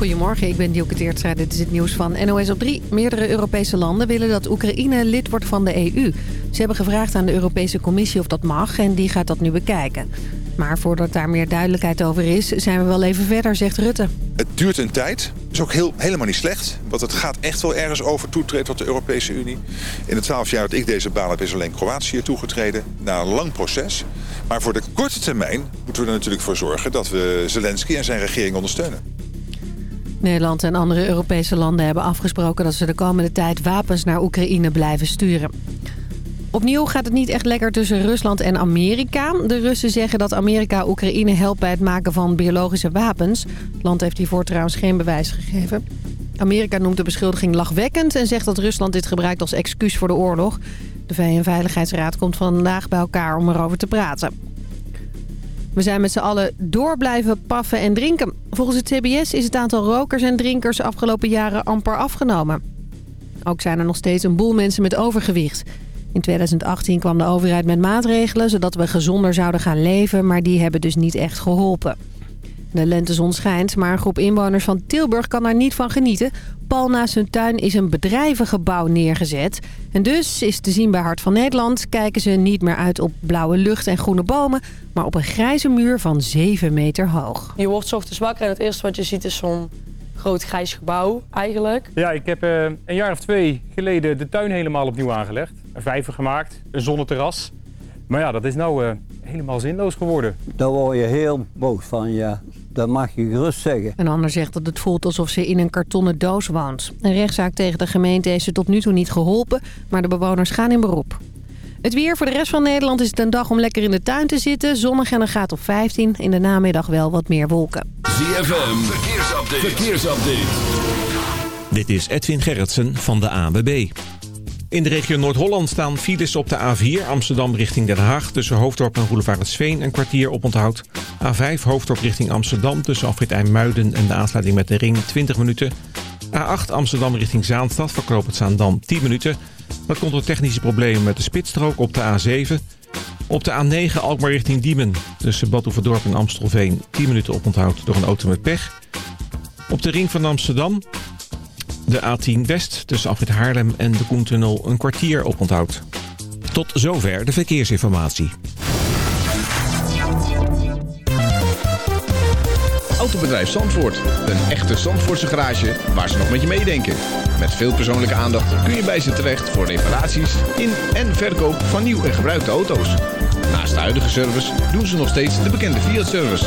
Goedemorgen, ik ben Dielke Teertstra. Dit is het nieuws van NOS op 3. Meerdere Europese landen willen dat Oekraïne lid wordt van de EU. Ze hebben gevraagd aan de Europese Commissie of dat mag en die gaat dat nu bekijken. Maar voordat daar meer duidelijkheid over is, zijn we wel even verder, zegt Rutte. Het duurt een tijd. Dat is ook heel, helemaal niet slecht. Want het gaat echt wel ergens over toetreden tot de Europese Unie. In de twaalf jaar dat ik deze baan heb, is alleen Kroatië toegetreden. Na een lang proces. Maar voor de korte termijn moeten we er natuurlijk voor zorgen... dat we Zelensky en zijn regering ondersteunen. Nederland en andere Europese landen hebben afgesproken... dat ze de komende tijd wapens naar Oekraïne blijven sturen. Opnieuw gaat het niet echt lekker tussen Rusland en Amerika. De Russen zeggen dat Amerika Oekraïne helpt bij het maken van biologische wapens. Het land heeft hiervoor trouwens geen bewijs gegeven. Amerika noemt de beschuldiging lachwekkend en zegt dat Rusland dit gebruikt als excuus voor de oorlog. De VN-veiligheidsraad komt vandaag bij elkaar om erover te praten. We zijn met z'n allen door blijven paffen en drinken. Volgens het CBS is het aantal rokers en drinkers afgelopen jaren amper afgenomen. Ook zijn er nog steeds een boel mensen met overgewicht. In 2018 kwam de overheid met maatregelen zodat we gezonder zouden gaan leven, maar die hebben dus niet echt geholpen. De lentezon schijnt, maar een groep inwoners van Tilburg kan daar niet van genieten. Pal naast hun tuin is een bedrijvengebouw neergezet. En dus is te zien bij Hart van Nederland... kijken ze niet meer uit op blauwe lucht en groene bomen... maar op een grijze muur van 7 meter hoog. Je wordt ochtends wakker en het eerste wat je ziet is zo'n groot grijs gebouw eigenlijk. Ja, ik heb uh, een jaar of twee geleden de tuin helemaal opnieuw aangelegd. Een vijver gemaakt, een zonneterras. Maar ja, dat is nou uh, helemaal zinloos geworden. Daar word je heel boos van, ja. Dat mag je gerust zeggen. Een ander zegt dat het voelt alsof ze in een kartonnen doos woont. Een rechtszaak tegen de gemeente heeft ze tot nu toe niet geholpen, maar de bewoners gaan in beroep. Het weer voor de rest van Nederland is het een dag om lekker in de tuin te zitten. Zonnig en een gaat op 15. In de namiddag wel wat meer wolken. ZFM, verkeersupdate. verkeersupdate. Dit is Edwin Gerritsen van de ANWB. In de regio Noord-Holland staan files op de A4 Amsterdam richting Den Haag... tussen Hoofddorp en Roelevaretsveen een kwartier op onthoud. A5 Hoofddorp richting Amsterdam tussen Afrit IJmuiden en de aansluiting met de ring 20 minuten. A8 Amsterdam richting Zaanstad verknoopt het Zaandam 10 minuten. Dat komt door technische problemen met de spitsstrook op de A7. Op de A9 Alkmaar richting Diemen tussen Bad Oeverdorp en Amstelveen 10 minuten op onthoud door een auto met pech. Op de ring van Amsterdam de A10 West tussen Afrit Haarlem en de Koentunnel een kwartier op onthoud. Tot zover de verkeersinformatie. Autobedrijf Zandvoort. Een echte Zandvoortse garage waar ze nog met je meedenken. Met veel persoonlijke aandacht kun je bij ze terecht voor reparaties in en verkoop van nieuw en gebruikte auto's. Naast de huidige service doen ze nog steeds de bekende Fiat-service.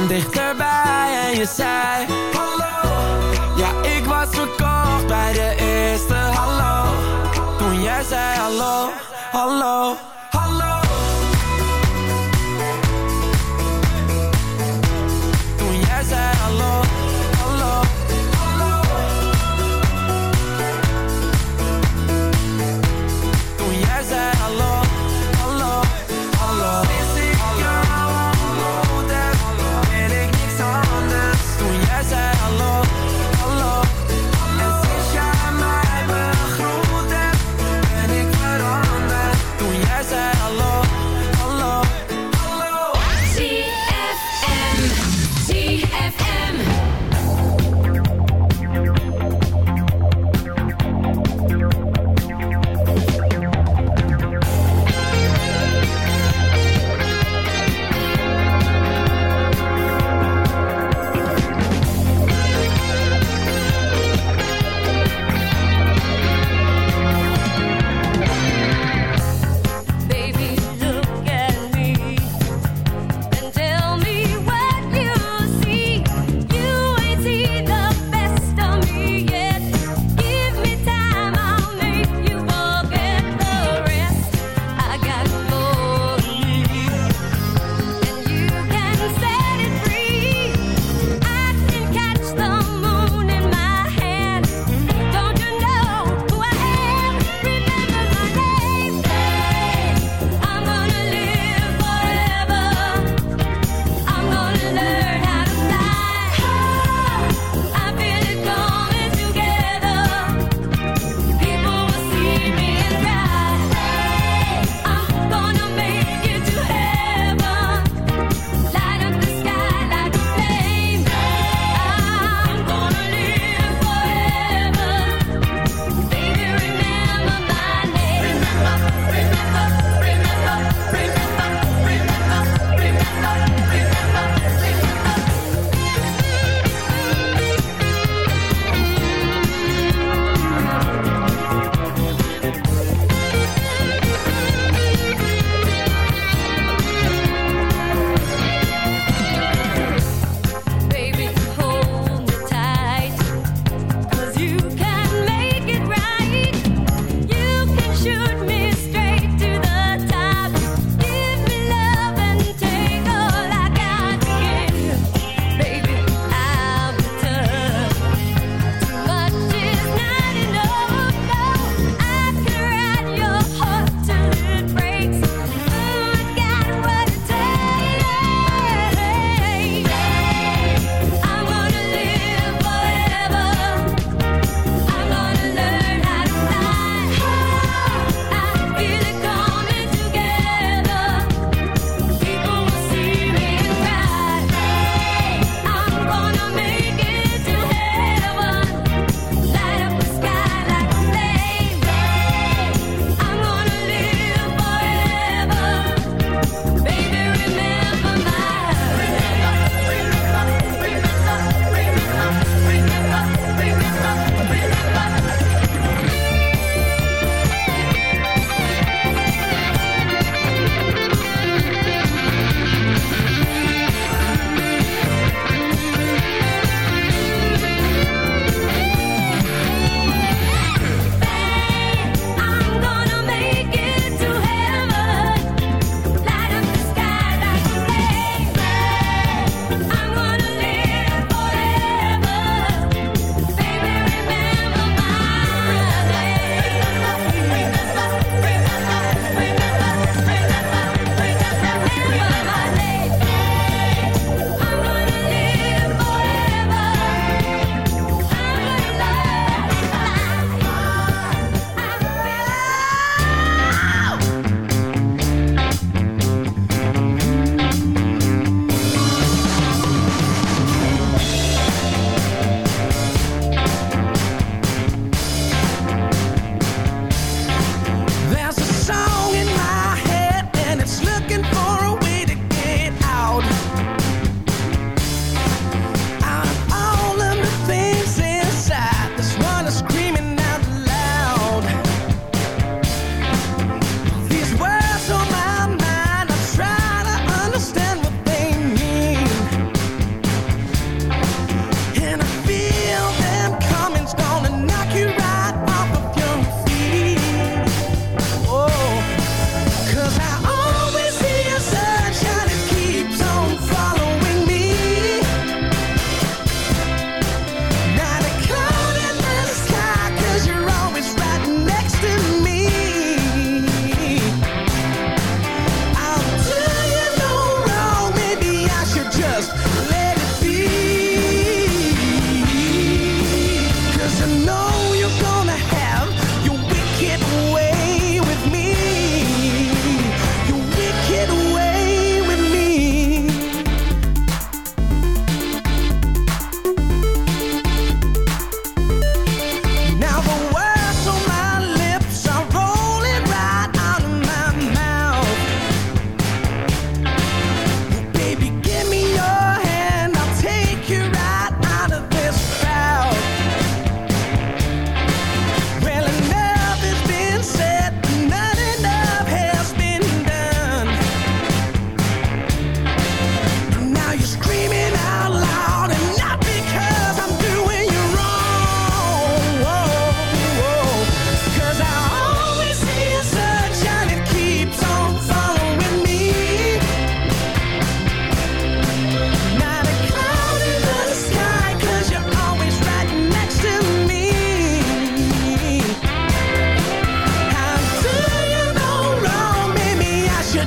kwam dichterbij en je zei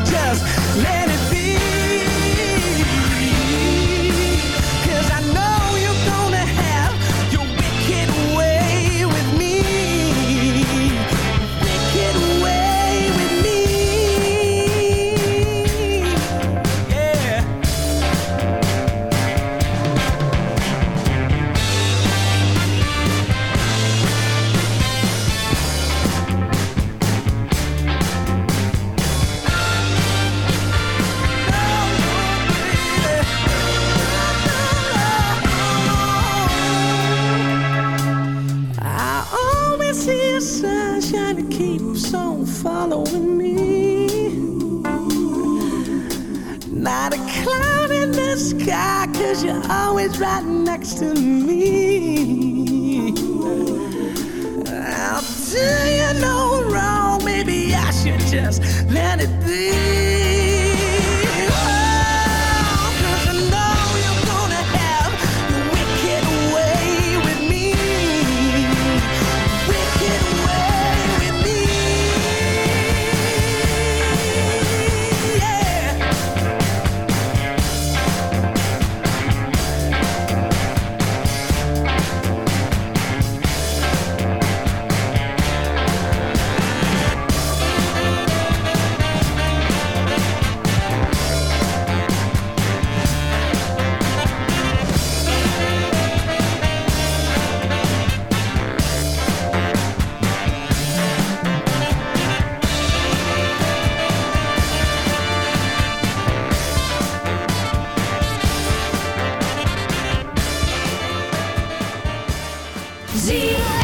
just let it be. Zie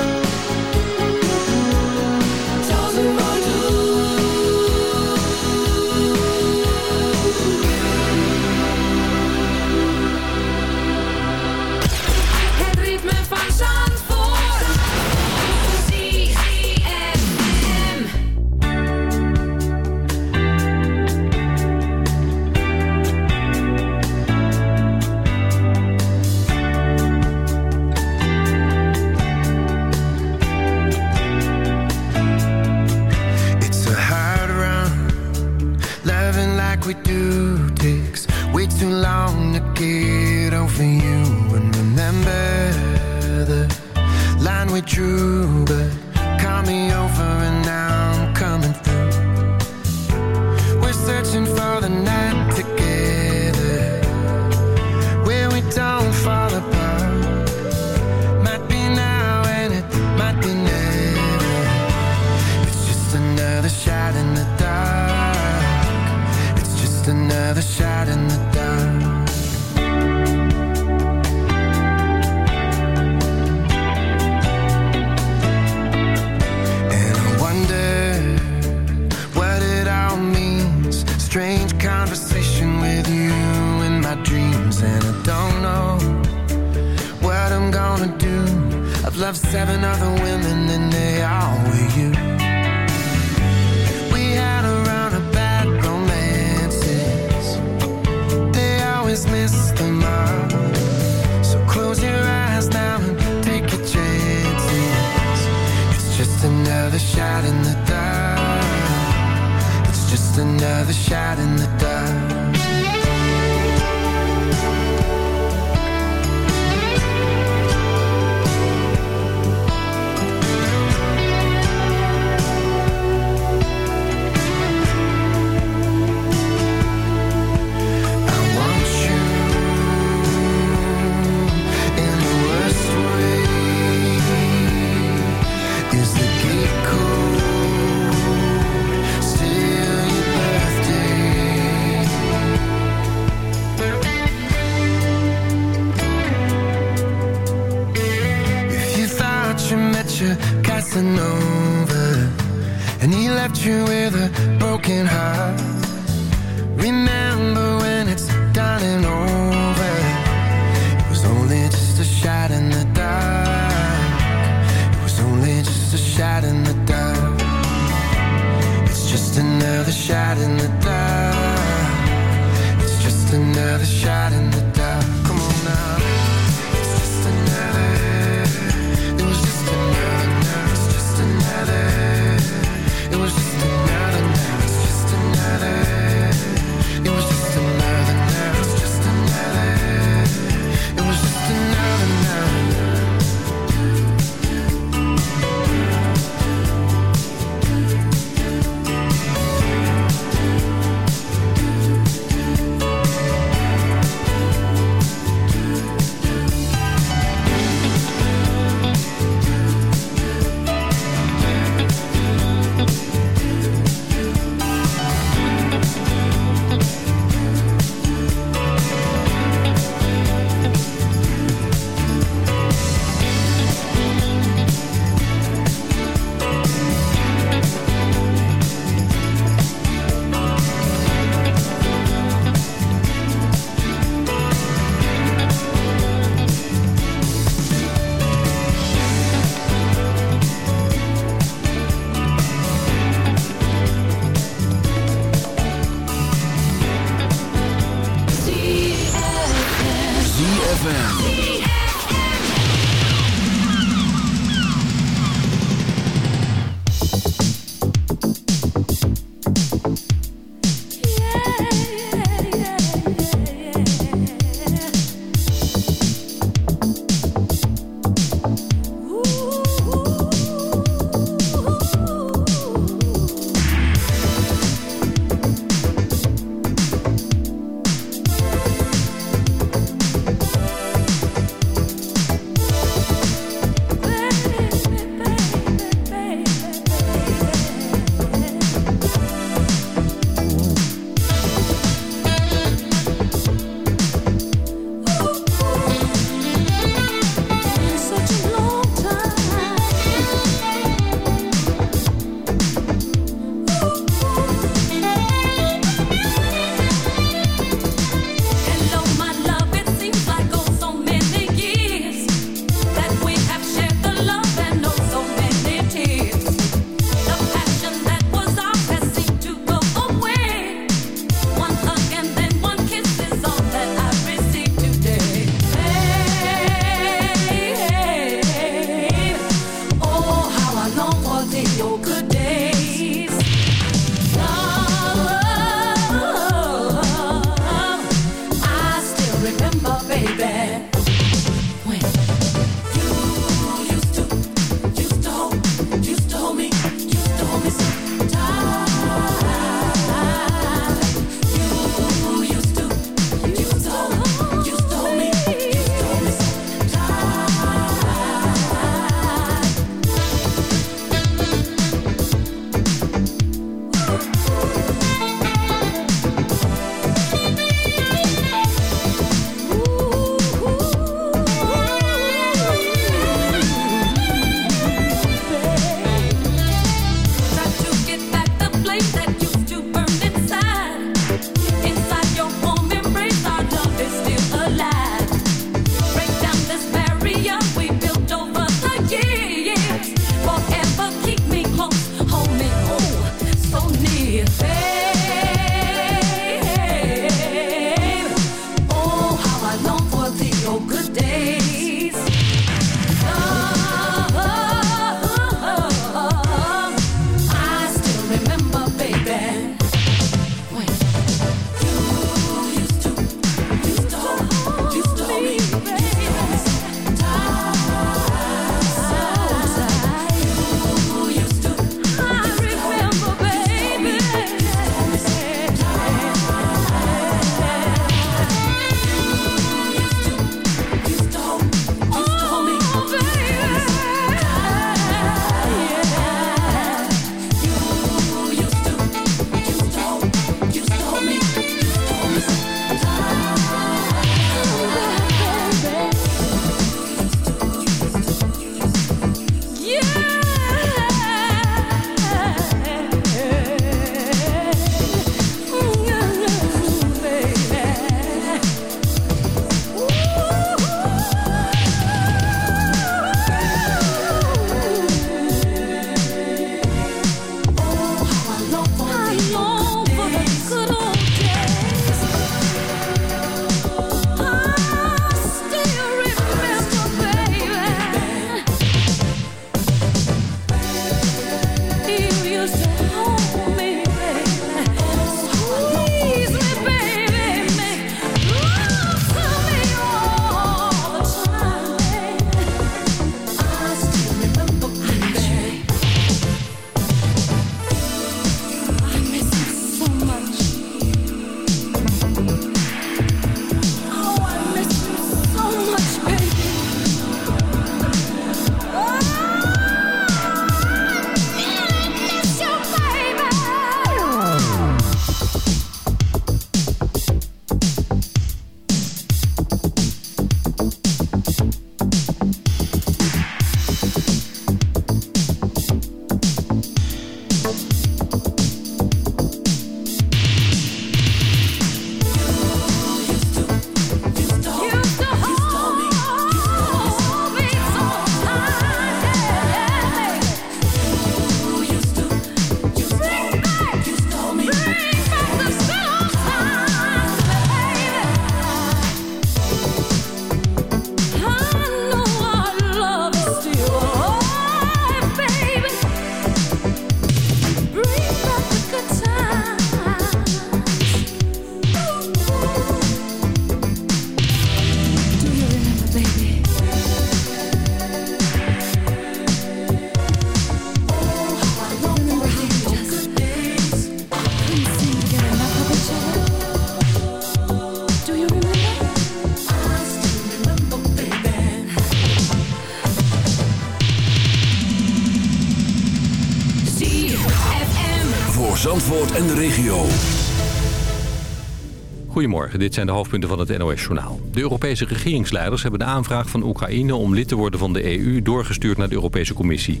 Goedemorgen, dit zijn de hoofdpunten van het NOS-journaal. De Europese regeringsleiders hebben de aanvraag van Oekraïne om lid te worden van de EU doorgestuurd naar de Europese Commissie.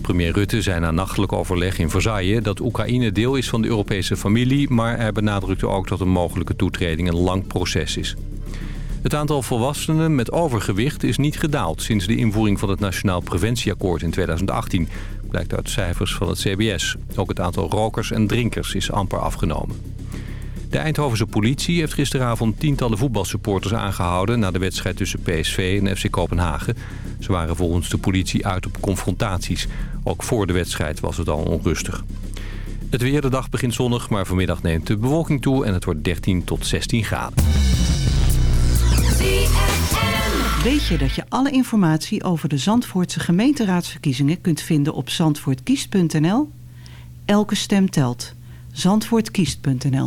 Premier Rutte zei na nachtelijk overleg in Versailles dat Oekraïne deel is van de Europese familie... maar hij benadrukte ook dat een mogelijke toetreding een lang proces is. Het aantal volwassenen met overgewicht is niet gedaald... sinds de invoering van het Nationaal Preventieakkoord in 2018... blijkt uit cijfers van het CBS. Ook het aantal rokers en drinkers is amper afgenomen. De Eindhovense politie heeft gisteravond tientallen voetbalsupporters aangehouden... na de wedstrijd tussen PSV en FC Kopenhagen. Ze waren volgens de politie uit op confrontaties. Ook voor de wedstrijd was het al onrustig. Het weer de dag begint zonnig, maar vanmiddag neemt de bewolking toe... en het wordt 13 tot 16 graden. Weet je dat je alle informatie over de Zandvoortse gemeenteraadsverkiezingen kunt vinden op zandvoortkiest.nl? Elke stem telt. Zandvoortkiest.nl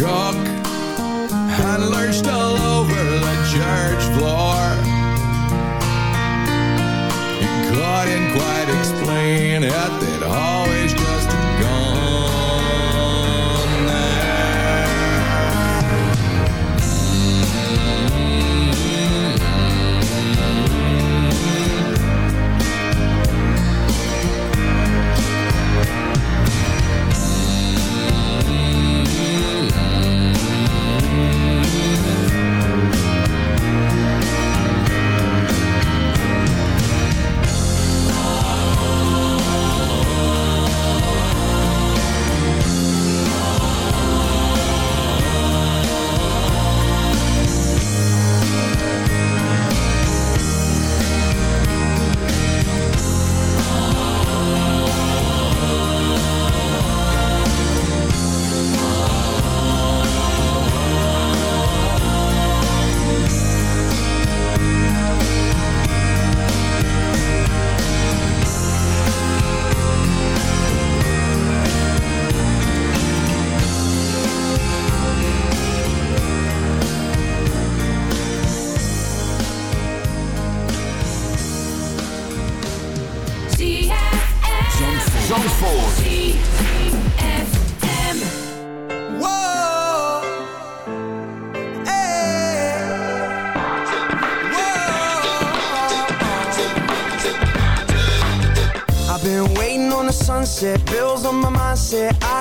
truck and lurched all over the church floor. He couldn't quite explain it.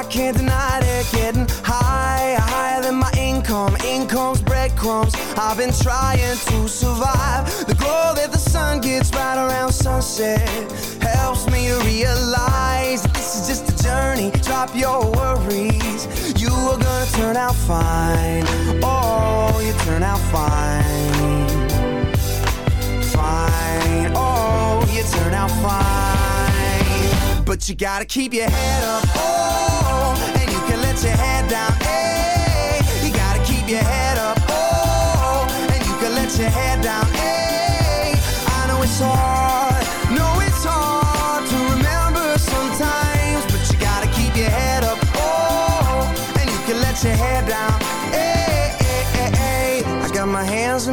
Can't deny it, getting higher, higher than my income. Income's breadcrumbs. I've been trying to survive. The glow that the sun gets right around sunset helps me to realize that this is just a journey. Drop your worries. You are gonna turn out fine. Oh, you turn out fine. Fine. Oh, you turn out fine. But you gotta keep your head up. Oh, let your head down. Hey, you gotta keep your head up. Oh, and you can let your head down. I know it's hard. It's hard to remember sometimes. But you gotta keep your head up. Oh, and you can let your head down.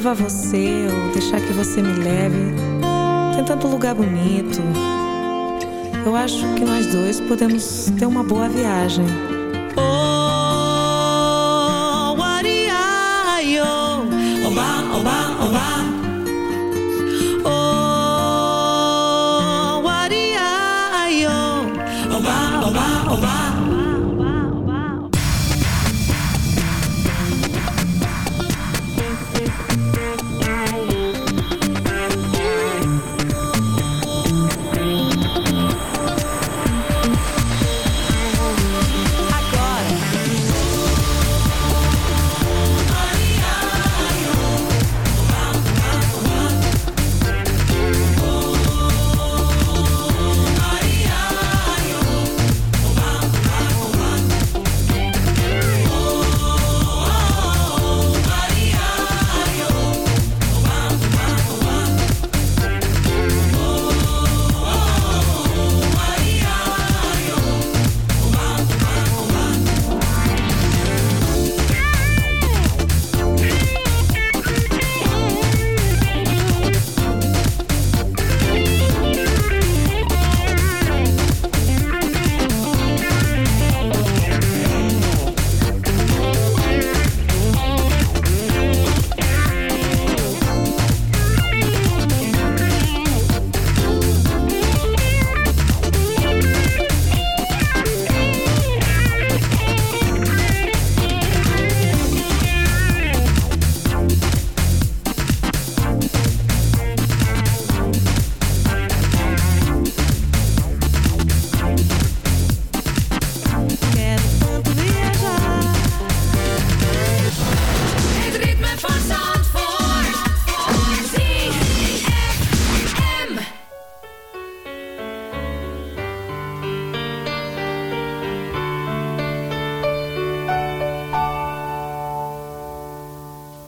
levar você ou deixar que você me leve. Tem tanto lugar bonito. Eu acho que nós dois podemos ter uma boa viagem.